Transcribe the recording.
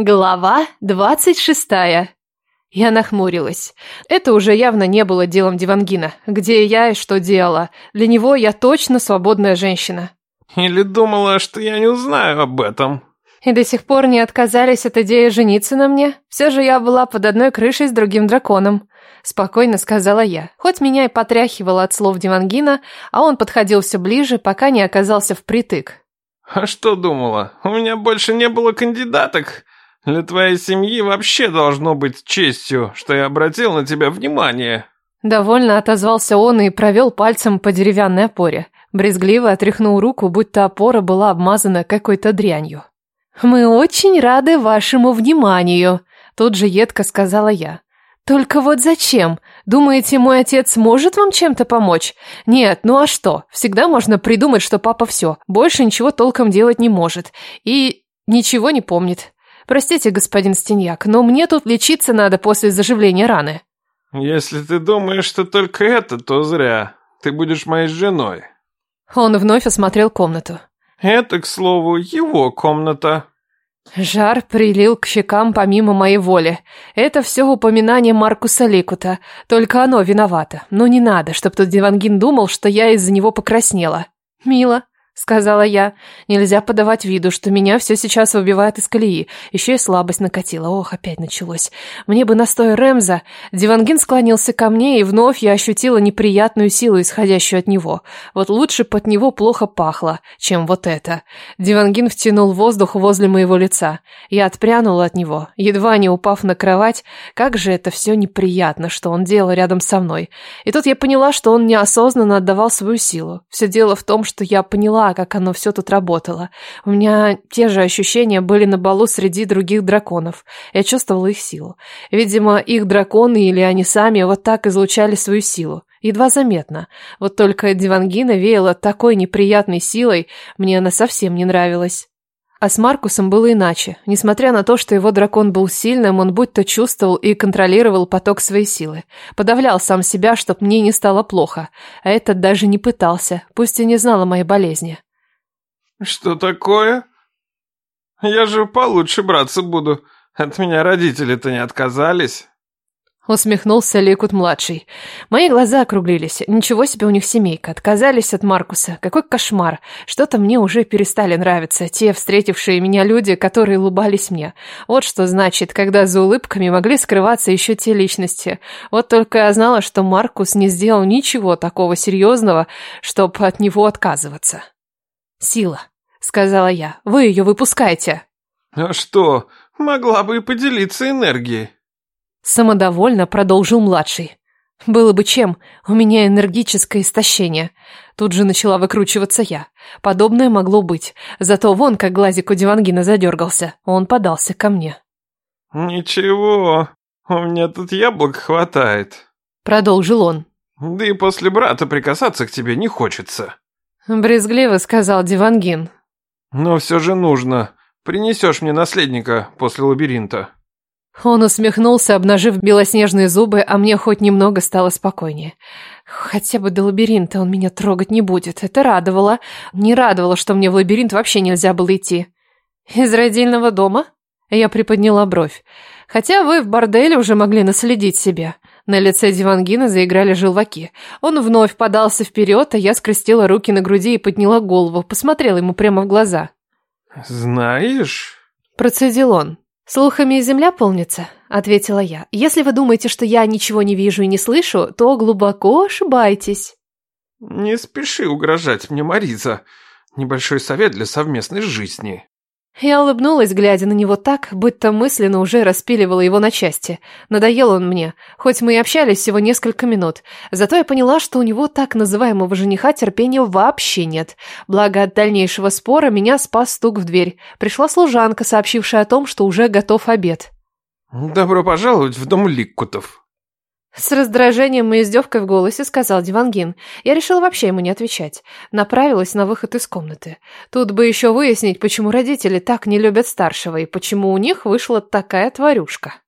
Глава двадцать шестая. Я нахмурилась. Это уже явно не было делом Дивангина. Где я и что делала? Для него я точно свободная женщина. Или думала, что я не узнаю об этом? И до сих пор не отказались от идеи жениться на мне? Все же я была под одной крышей с другим драконом. Спокойно сказала я. Хоть меня и потряхивало от слов Дивангина, а он подходил все ближе, пока не оказался впритык. А что думала? У меня больше не было кандидаток. Для твоей семьи вообще должно быть честью, что я обратил на тебя внимание. Довольно отозвался он и провел пальцем по деревянной опоре. Брезгливо отряхнул руку, будто опора была обмазана какой-то дрянью. «Мы очень рады вашему вниманию», – тут же едко сказала я. «Только вот зачем? Думаете, мой отец может вам чем-то помочь? Нет, ну а что? Всегда можно придумать, что папа все, больше ничего толком делать не может. И ничего не помнит. Простите, господин Стеньяк, но мне тут лечиться надо после заживления раны. Если ты думаешь, что только это, то зря. Ты будешь моей женой. Он вновь осмотрел комнату. Это, к слову, его комната. Жар прилил к щекам помимо моей воли. Это все упоминание Маркуса Ликута. Только оно виновато. Но не надо, чтобы тут Дивангин думал, что я из-за него покраснела. Мило сказала я. Нельзя подавать виду, что меня все сейчас выбивает из колеи. Еще и слабость накатила. Ох, опять началось. Мне бы настой Ремза. Дивангин склонился ко мне, и вновь я ощутила неприятную силу, исходящую от него. Вот лучше под него плохо пахло, чем вот это. Дивангин втянул воздух возле моего лица. Я отпрянула от него, едва не упав на кровать. Как же это все неприятно, что он делал рядом со мной. И тут я поняла, что он неосознанно отдавал свою силу. Все дело в том, что я поняла, как оно все тут работало. У меня те же ощущения были на балу среди других драконов. Я чувствовала их силу. Видимо, их драконы или они сами вот так излучали свою силу. Едва заметно. Вот только Дивангина веяла такой неприятной силой, мне она совсем не нравилась. А с Маркусом было иначе. Несмотря на то, что его дракон был сильным, он будто чувствовал и контролировал поток своей силы. Подавлял сам себя, чтоб мне не стало плохо. А этот даже не пытался, пусть и не знал о моей болезни. «Что такое? Я же получше браться буду. От меня родители-то не отказались». Усмехнулся Ликут-младший. Мои глаза округлились. Ничего себе у них семейка. Отказались от Маркуса. Какой кошмар. Что-то мне уже перестали нравиться. Те встретившие меня люди, которые улыбались мне. Вот что значит, когда за улыбками могли скрываться еще те личности. Вот только я знала, что Маркус не сделал ничего такого серьезного, чтобы от него отказываться. «Сила», — сказала я. «Вы ее выпускаете». «А что? Могла бы и поделиться энергией». Самодовольно продолжил младший. Было бы чем, у меня энергическое истощение. Тут же начала выкручиваться я. Подобное могло быть. Зато вон как глазик у Дивангина задергался. Он подался ко мне. «Ничего, у меня тут яблок хватает», — продолжил он. «Да и после брата прикасаться к тебе не хочется». Брезгливо сказал Дивангин. «Но все же нужно. Принесешь мне наследника после лабиринта». Он усмехнулся, обнажив белоснежные зубы, а мне хоть немного стало спокойнее. Хотя бы до лабиринта он меня трогать не будет. Это радовало. Не радовало, что мне в лабиринт вообще нельзя было идти. Из родильного дома? Я приподняла бровь. Хотя вы в борделе уже могли наследить себя. На лице Дивангина заиграли желваки. Он вновь подался вперед, а я скрестила руки на груди и подняла голову, посмотрела ему прямо в глаза. «Знаешь...» Процедил он. «Слухами земля полнится», — ответила я. «Если вы думаете, что я ничего не вижу и не слышу, то глубоко ошибаетесь». «Не спеши угрожать мне, Мариза. Небольшой совет для совместной жизни». Я улыбнулась, глядя на него так, будто мысленно уже распиливала его на части. Надоел он мне, хоть мы и общались всего несколько минут. Зато я поняла, что у него так называемого жениха терпения вообще нет. Благо от дальнейшего спора меня спас стук в дверь. Пришла служанка, сообщившая о том, что уже готов обед. «Добро пожаловать в дом Ликкутов», с раздражением и издевкой в голосе сказал Дивангин. Я решила вообще ему не отвечать. Направилась на выход из комнаты. Тут бы еще выяснить, почему родители так не любят старшего и почему у них вышла такая тварюшка.